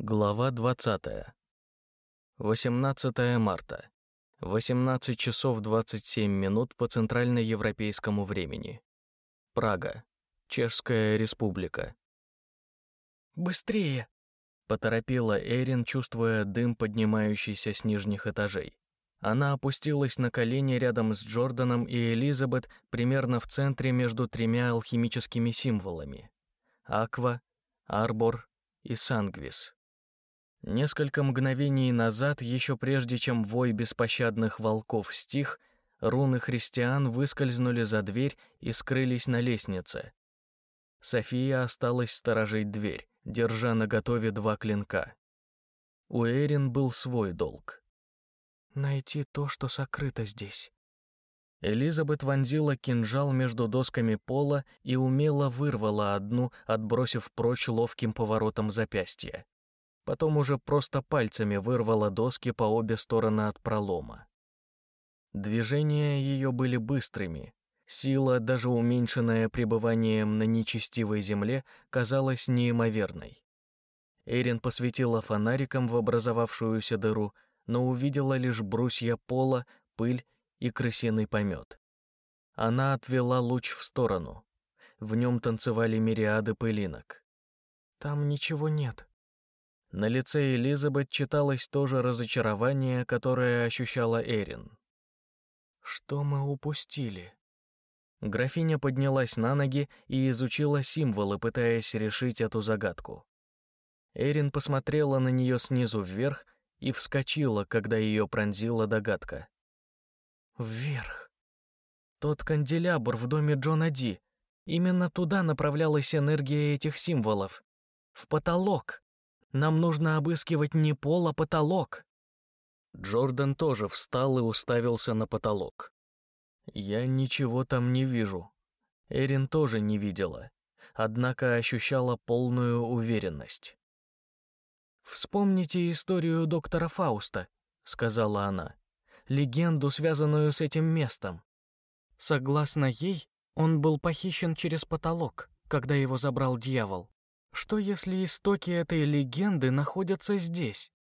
Глава 20. 18 марта. 18 часов 27 минут по центральноевропейскому времени. Прага. Чешская республика. «Быстрее!» — поторопила Эрин, чувствуя дым, поднимающийся с нижних этажей. Она опустилась на колени рядом с Джорданом и Элизабет примерно в центре между тремя алхимическими символами — Аква, Арбор и Сангвис. Несколько мгновений назад, еще прежде чем вой беспощадных волков стих, руны христиан выскользнули за дверь и скрылись на лестнице. София осталась сторожить дверь, держа наготове два клинка. У Эрин был свой долг. «Найти то, что сокрыто здесь». Элизабет вонзила кинжал между досками пола и умело вырвала одну, отбросив прочь ловким поворотом запястья потом уже просто пальцами вырвала доски по обе стороны от пролома. Движения ее были быстрыми. Сила, даже уменьшенная пребыванием на нечестивой земле, казалась неимоверной. Эрин посветила фонариком в образовавшуюся дыру, но увидела лишь брусья пола, пыль и крысиный помет. Она отвела луч в сторону. В нем танцевали мириады пылинок. «Там ничего нет», на лице Элизабет читалось то же разочарование, которое ощущала Эрин. «Что мы упустили?» Графиня поднялась на ноги и изучила символы, пытаясь решить эту загадку. Эрин посмотрела на нее снизу вверх и вскочила, когда ее пронзила догадка. «Вверх!» Тот канделябр в доме Джона Ди. Именно туда направлялась энергия этих символов. В потолок. Нам нужно обыскивать не пол, а потолок». Джордан тоже встал и уставился на потолок. «Я ничего там не вижу». Эрин тоже не видела, однако ощущала полную уверенность. «Вспомните историю доктора Фауста», — сказала она, «легенду, связанную с этим местом. Согласно ей, он был похищен через потолок, когда его забрал дьявол. Что если истоки этой легенды находятся здесь?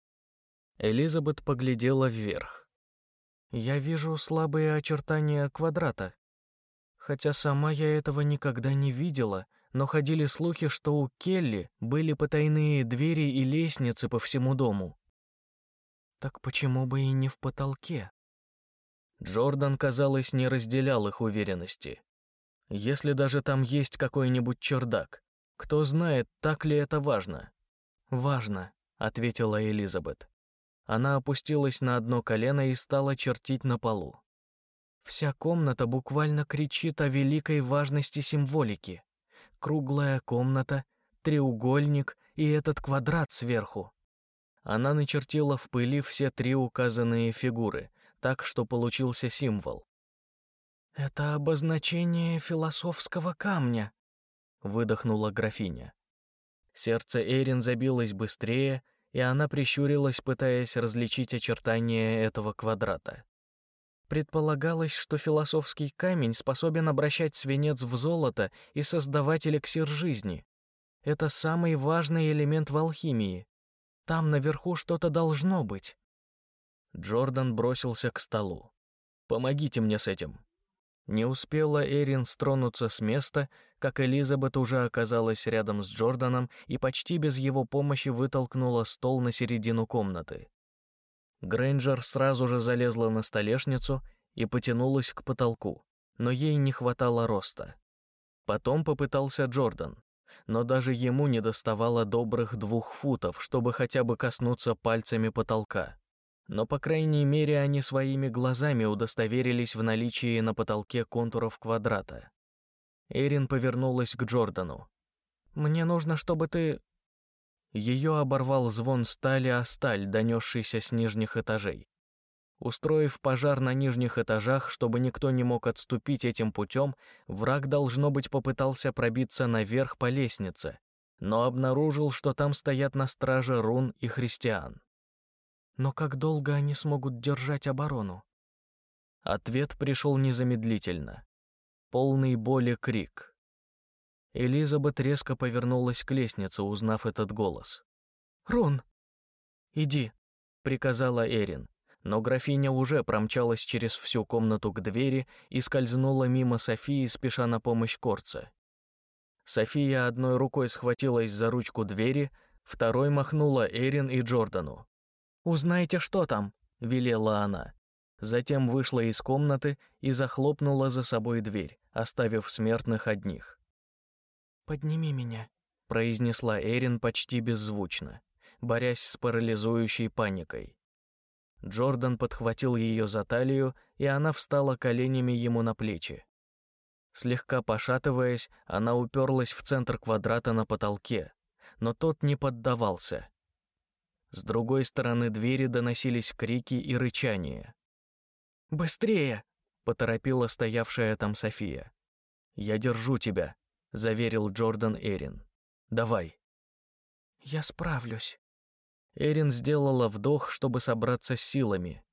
Элизабет поглядела вверх. Я вижу слабые очертания квадрата. Хотя сама я этого никогда не видела, но ходили слухи, что у Келли были потайные двери и лестницы по всему дому. Так почему бы и не в потолке? Джордан, казалось, не разделял их уверенности. Если даже там есть какой-нибудь чердак, кто знает, так ли это важно? Важно, ответила Элизабет. Она опустилась на одно колено и стала чертить на полу. Вся комната буквально кричит о великой важности символики. Круглая комната, треугольник и этот квадрат сверху. Она начертила в пыли все три указанные фигуры, так что получился символ. «Это обозначение философского камня», выдохнула графиня. Сердце Эрин забилось быстрее, и она прищурилась, пытаясь различить очертания этого квадрата. Предполагалось, что философский камень способен обращать свинец в золото и создавать эликсир жизни. Это самый важный элемент в алхимии. Там наверху что-то должно быть. Джордан бросился к столу. «Помогите мне с этим». Не успела Эрин стронуться с места, как Элизабет уже оказалась рядом с Джорданом и почти без его помощи вытолкнула стол на середину комнаты. Грейнджер сразу же залезла на столешницу и потянулась к потолку, но ей не хватало роста. Потом попытался Джордан, но даже ему не доставало добрых двух футов, чтобы хотя бы коснуться пальцами потолка но, по крайней мере, они своими глазами удостоверились в наличии на потолке контуров квадрата. Эрин повернулась к Джордану. «Мне нужно, чтобы ты...» Ее оборвал звон стали о сталь, донесшийся с нижних этажей. Устроив пожар на нижних этажах, чтобы никто не мог отступить этим путем, враг, должно быть, попытался пробиться наверх по лестнице, но обнаружил, что там стоят на страже рун и христиан. Но как долго они смогут держать оборону? Ответ пришел незамедлительно. Полный боли крик. Элизабет резко повернулась к лестнице, узнав этот голос. «Рон!» «Иди», — приказала Эрин, но графиня уже промчалась через всю комнату к двери и скользнула мимо Софии, спеша на помощь Корце. София одной рукой схватилась за ручку двери, второй махнула Эрин и Джордану. «Узнайте, что там», — велела она. Затем вышла из комнаты и захлопнула за собой дверь, оставив смертных одних. «Подними меня», — произнесла Эрин почти беззвучно, борясь с парализующей паникой. Джордан подхватил ее за талию, и она встала коленями ему на плечи. Слегка пошатываясь, она уперлась в центр квадрата на потолке, но тот не поддавался. С другой стороны двери доносились крики и рычания. «Быстрее!» — поторопила стоявшая там София. «Я держу тебя», — заверил Джордан Эрин. «Давай». «Я справлюсь». Эрин сделала вдох, чтобы собраться с силами.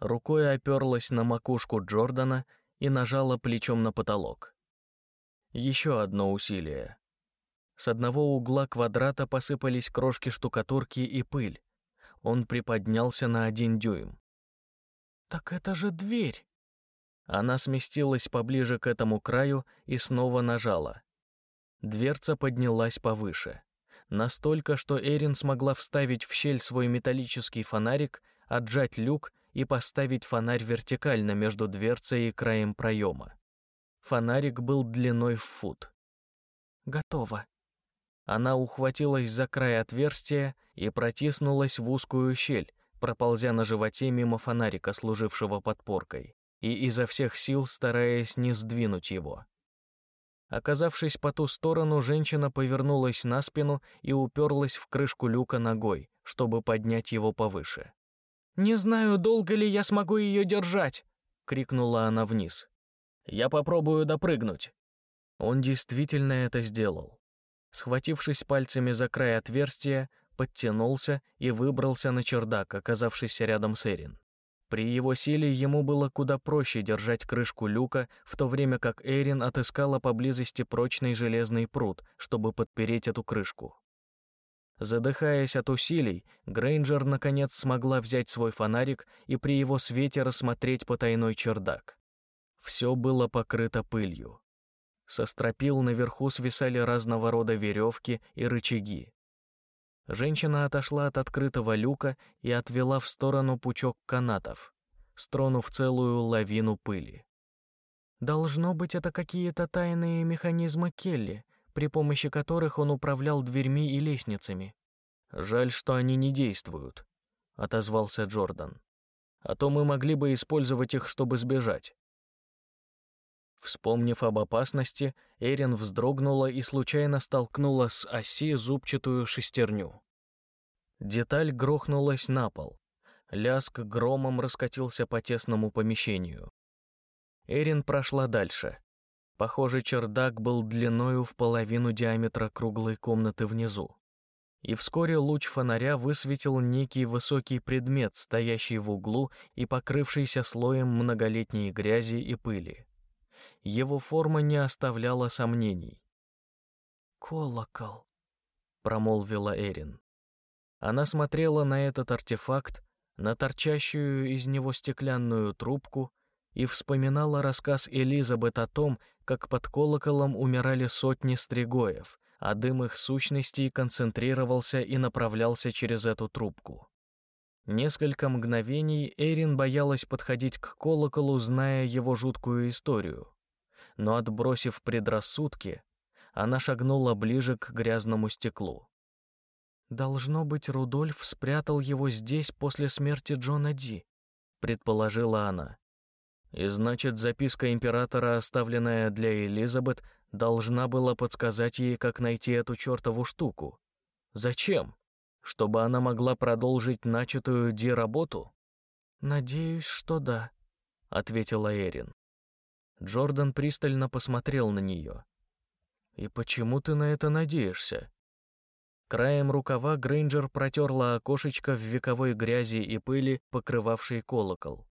Рукой оперлась на макушку Джордана и нажала плечом на потолок. Еще одно усилие. С одного угла квадрата посыпались крошки штукатурки и пыль. Он приподнялся на один дюйм. «Так это же дверь!» Она сместилась поближе к этому краю и снова нажала. Дверца поднялась повыше. Настолько, что Эрин смогла вставить в щель свой металлический фонарик, отжать люк и поставить фонарь вертикально между дверцей и краем проема. Фонарик был длиной в фут. «Готово». Она ухватилась за край отверстия и протиснулась в узкую щель, проползя на животе мимо фонарика, служившего подпоркой, и изо всех сил стараясь не сдвинуть его. Оказавшись по ту сторону, женщина повернулась на спину и уперлась в крышку люка ногой, чтобы поднять его повыше. «Не знаю, долго ли я смогу ее держать!» — крикнула она вниз. «Я попробую допрыгнуть». Он действительно это сделал. Схватившись пальцами за край отверстия, подтянулся и выбрался на чердак, оказавшись рядом с Эрин. При его силе ему было куда проще держать крышку люка, в то время как Эрин отыскала поблизости прочный железный пруд, чтобы подпереть эту крышку. Задыхаясь от усилий, Грейнджер наконец смогла взять свой фонарик и при его свете рассмотреть потайной чердак. Все было покрыто пылью. Со стропил наверху свисали разного рода веревки и рычаги. Женщина отошла от открытого люка и отвела в сторону пучок канатов, стронув целую лавину пыли. «Должно быть, это какие-то тайные механизмы Келли, при помощи которых он управлял дверьми и лестницами». «Жаль, что они не действуют», — отозвался Джордан. «А то мы могли бы использовать их, чтобы сбежать». Вспомнив об опасности, Эрин вздрогнула и случайно столкнула с оси зубчатую шестерню. Деталь грохнулась на пол. Лязг громом раскатился по тесному помещению. Эрин прошла дальше. Похоже, чердак был длиною в половину диаметра круглой комнаты внизу. И вскоре луч фонаря высветил некий высокий предмет, стоящий в углу и покрывшийся слоем многолетней грязи и пыли его форма не оставляла сомнений. «Колокол», — промолвила Эрин. Она смотрела на этот артефакт, на торчащую из него стеклянную трубку и вспоминала рассказ Элизабет о том, как под колоколом умирали сотни стригоев, а дым их сущностей концентрировался и направлялся через эту трубку. Несколько мгновений Эрин боялась подходить к колоколу, зная его жуткую историю но, отбросив предрассудки, она шагнула ближе к грязному стеклу. «Должно быть, Рудольф спрятал его здесь после смерти Джона Ди», — предположила она. «И значит, записка императора, оставленная для Элизабет, должна была подсказать ей, как найти эту чертову штуку. Зачем? Чтобы она могла продолжить начатую Ди работу?» «Надеюсь, что да», — ответила Эрин. Джордан пристально посмотрел на нее. «И почему ты на это надеешься?» Краем рукава Грейнджер протерла окошечко в вековой грязи и пыли, покрывавшей колокол.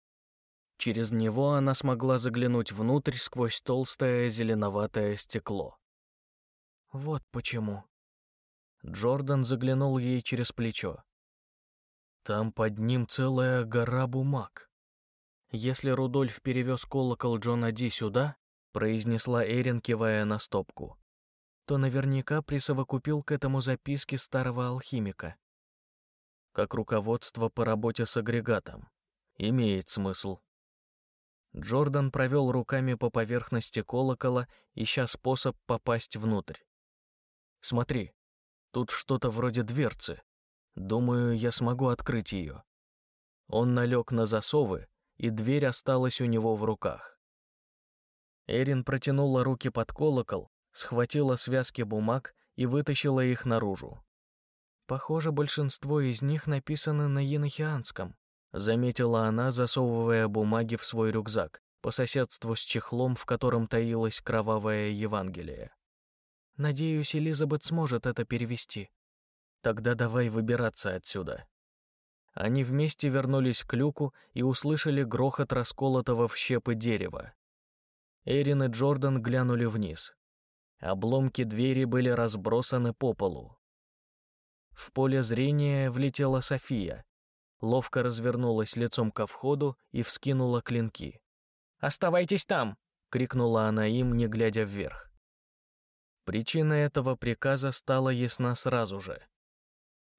Через него она смогла заглянуть внутрь сквозь толстое зеленоватое стекло. «Вот почему». Джордан заглянул ей через плечо. Там под ним целая гора бумаг. Если Рудольф перевез колокол Джона Ди сюда, произнесла Эрин, кивая на стопку, то наверняка присовокупил к этому записки старого алхимика. Как руководство по работе с агрегатом. Имеет смысл. Джордан провел руками по поверхности колокола, ища способ попасть внутрь. «Смотри, тут что-то вроде дверцы. Думаю, я смогу открыть ее». Он налег на засовы, и дверь осталась у него в руках. Эрин протянула руки под колокол, схватила связки бумаг и вытащила их наружу. Похоже, большинство из них написаны на енохианском, заметила она, засовывая бумаги в свой рюкзак, по соседству с чехлом, в котором таилось кровавое Евангелие. Надеюсь, Элизабет сможет это перевести. Тогда давай выбираться отсюда. Они вместе вернулись к люку и услышали грохот расколотого в щепы дерева. Эрин и Джордан глянули вниз. Обломки двери были разбросаны по полу. В поле зрения влетела София, ловко развернулась лицом ко входу и вскинула клинки. «Оставайтесь там!» — крикнула она им, не глядя вверх. Причина этого приказа стала ясна сразу же.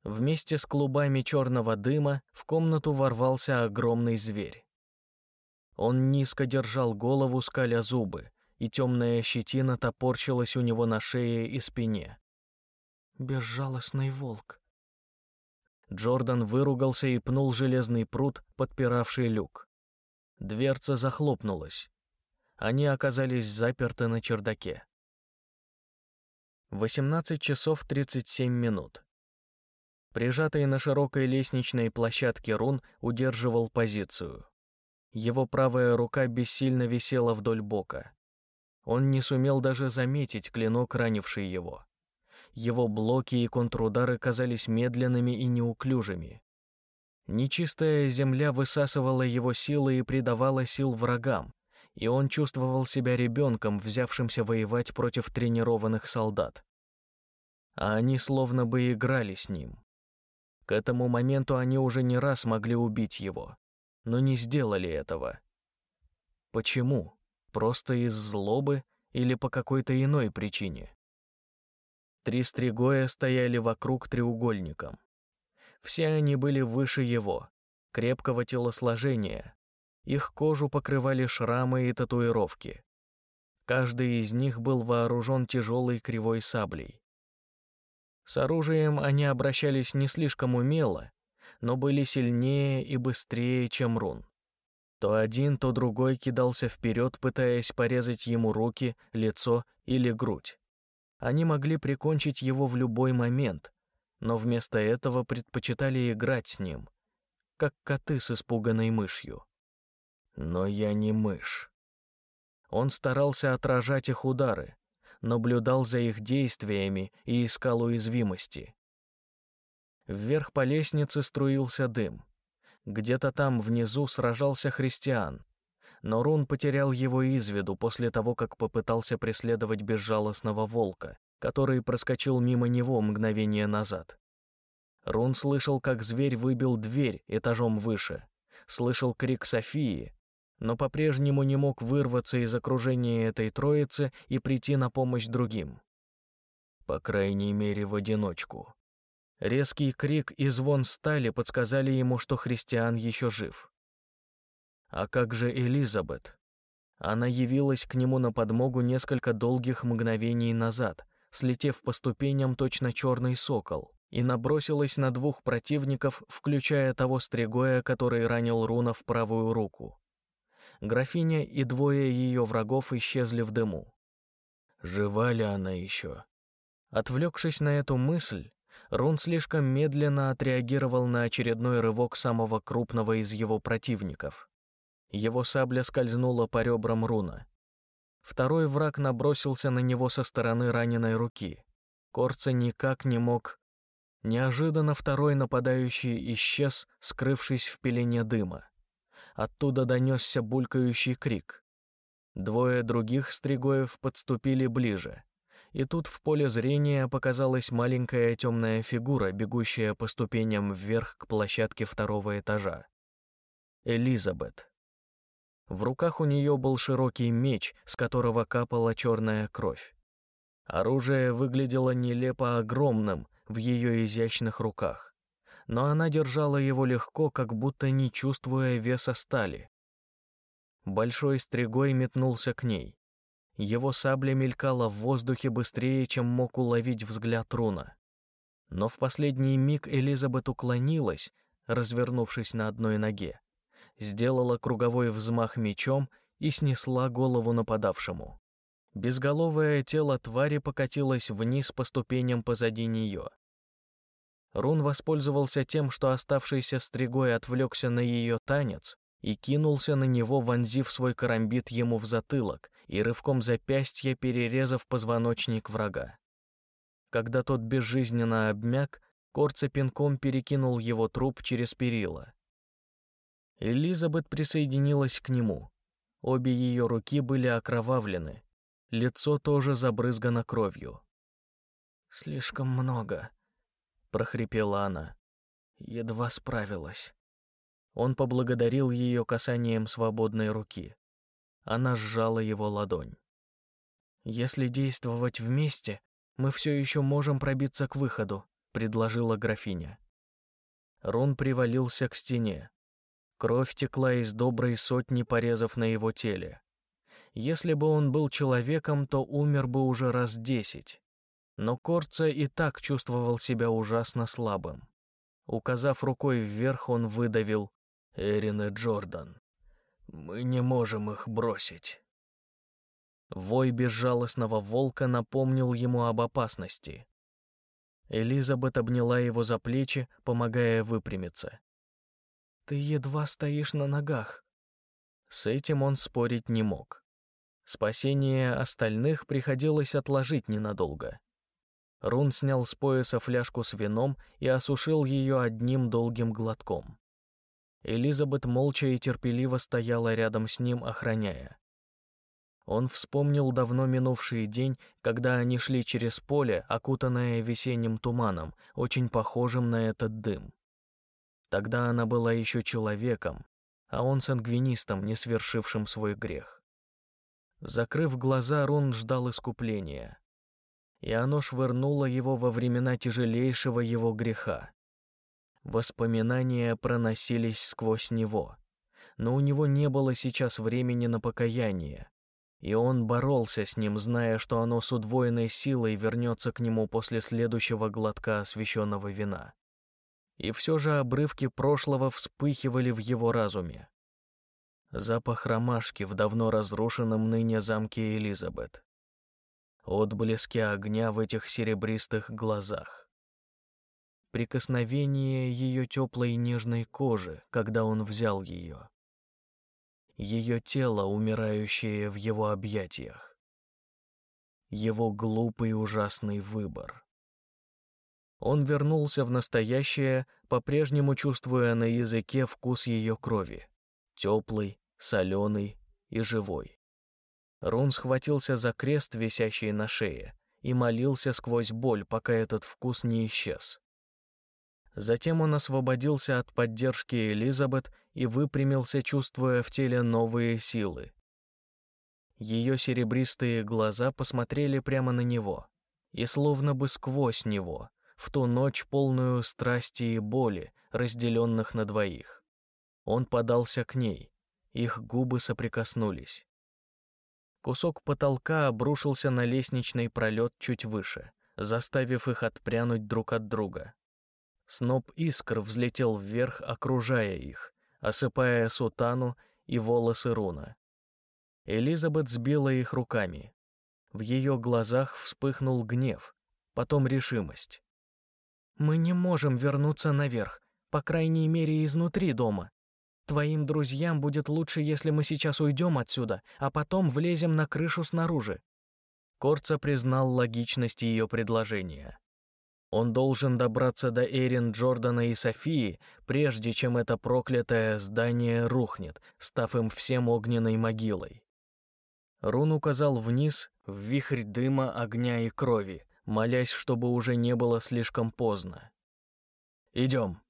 Вместе с клубами черного дыма в комнату ворвался огромный зверь. Он низко держал голову, скаля зубы, и темная щетина топорчилась у него на шее и спине. «Безжалостный волк», Джордан выругался и пнул железный пруд, подпиравший люк. Дверца захлопнулась. Они оказались заперты на чердаке. 18 часов 37 минут. Прижатый на широкой лестничной площадке Рун удерживал позицию. Его правая рука бессильно висела вдоль бока. Он не сумел даже заметить клинок, ранивший его. Его блоки и контрудары казались медленными и неуклюжими. Нечистая земля высасывала его силы и придавала сил врагам, и он чувствовал себя ребенком, взявшимся воевать против тренированных солдат. А они словно бы играли с ним. К этому моменту они уже не раз могли убить его, но не сделали этого. Почему? Просто из злобы или по какой-то иной причине? Три стригоя стояли вокруг треугольником. Все они были выше его, крепкого телосложения. Их кожу покрывали шрамы и татуировки. Каждый из них был вооружен тяжелой кривой саблей. С оружием они обращались не слишком умело, но были сильнее и быстрее, чем рун. То один, то другой кидался вперед, пытаясь порезать ему руки, лицо или грудь. Они могли прикончить его в любой момент, но вместо этого предпочитали играть с ним, как коты с испуганной мышью. Но я не мышь. Он старался отражать их удары, наблюдал за их действиями и искал уязвимости. Вверх по лестнице струился дым. Где-то там внизу сражался христиан, но Рун потерял его из виду после того, как попытался преследовать безжалостного волка, который проскочил мимо него мгновение назад. Рун слышал, как зверь выбил дверь этажом выше, слышал крик Софии, но по-прежнему не мог вырваться из окружения этой троицы и прийти на помощь другим. По крайней мере, в одиночку. Резкий крик и звон стали подсказали ему, что христиан еще жив. А как же Элизабет? Она явилась к нему на подмогу несколько долгих мгновений назад, слетев по ступеням точно черный сокол, и набросилась на двух противников, включая того стригоя, который ранил Руна в правую руку. Графиня и двое ее врагов исчезли в дыму. Жива ли она еще? Отвлекшись на эту мысль, Рун слишком медленно отреагировал на очередной рывок самого крупного из его противников. Его сабля скользнула по ребрам руна. Второй враг набросился на него со стороны раненой руки. Корца никак не мог. Неожиданно второй нападающий исчез, скрывшись в пелене дыма. Оттуда донесся булькающий крик. Двое других стригоев подступили ближе. и тут в поле зрения показалась маленькая темная фигура, бегущая по ступеням вверх к площадке второго этажа. Элизабет. В руках у нее был широкий меч, с которого капала черная кровь. Оружие выглядело нелепо огромным в ее изящных руках, но она держала его легко, как будто не чувствуя веса стали. Большой стригой метнулся к ней. Его сабля мелькала в воздухе быстрее, чем мог уловить взгляд Руна. Но в последний миг Элизабет уклонилась, развернувшись на одной ноге, сделала круговой взмах мечом и снесла голову нападавшему. Безголовое тело твари покатилось вниз по ступеням позади нее. Рун воспользовался тем, что оставшийся стригой отвлекся на ее танец и кинулся на него, вонзив свой карамбит ему в затылок, и рывком запястья перерезав позвоночник врага. Когда тот безжизненно обмяк, Корца пинком перекинул его труп через перила. Элизабет присоединилась к нему. Обе ее руки были окровавлены, лицо тоже забрызгано кровью. «Слишком много», — прохрипела она. Едва справилась. Он поблагодарил ее касанием свободной руки. Она сжала его ладонь. «Если действовать вместе, мы все еще можем пробиться к выходу», — предложила графиня. Рон привалился к стене. Кровь текла из доброй сотни порезов на его теле. Если бы он был человеком, то умер бы уже раз десять. Но Корца и так чувствовал себя ужасно слабым. Указав рукой вверх, он выдавил «Эрин и Джордан». Мы не можем их бросить. Вой безжалостного волка напомнил ему об опасности. Элизабет обняла его за плечи, помогая выпрямиться. «Ты едва стоишь на ногах». С этим он спорить не мог. Спасение остальных приходилось отложить ненадолго. Рун снял с пояса фляжку с вином и осушил ее одним долгим глотком. Элизабет молча и терпеливо стояла рядом с ним, охраняя. Он вспомнил давно минувший день, когда они шли через поле, окутанное весенним туманом, очень похожим на этот дым. Тогда она была еще человеком, а он сангвинистом, не свершившим свой грех. Закрыв глаза, Рун ждал искупления. И оно швырнуло его во времена тяжелейшего его греха. Воспоминания проносились сквозь него, но у него не было сейчас времени на покаяние, и он боролся с ним, зная, что оно с удвоенной силой вернется к нему после следующего глотка освященного вина. И все же обрывки прошлого вспыхивали в его разуме. Запах ромашки в давно разрушенном ныне замке Элизабет. Отблески огня в этих серебристых глазах прикосновение ее теплой нежной кожи, когда он взял ее. Ее тело, умирающее в его объятиях. Его глупый ужасный выбор. Он вернулся в настоящее, по-прежнему чувствуя на языке вкус ее крови. Теплый, соленый и живой. Рун схватился за крест, висящий на шее, и молился сквозь боль, пока этот вкус не исчез. Затем он освободился от поддержки Элизабет и выпрямился, чувствуя в теле новые силы. Ее серебристые глаза посмотрели прямо на него, и словно бы сквозь него, в ту ночь полную страсти и боли, разделенных на двоих. Он подался к ней, их губы соприкоснулись. Кусок потолка обрушился на лестничный пролет чуть выше, заставив их отпрянуть друг от друга. Сноп искр взлетел вверх, окружая их, осыпая сутану и волосы руна. Элизабет сбила их руками. В ее глазах вспыхнул гнев, потом решимость. «Мы не можем вернуться наверх, по крайней мере, изнутри дома. Твоим друзьям будет лучше, если мы сейчас уйдем отсюда, а потом влезем на крышу снаружи». Корца признал логичность ее предложения. Он должен добраться до Эрин, Джордана и Софии, прежде чем это проклятое здание рухнет, став им всем огненной могилой. Рун указал вниз, в вихрь дыма, огня и крови, молясь, чтобы уже не было слишком поздно. «Идем»,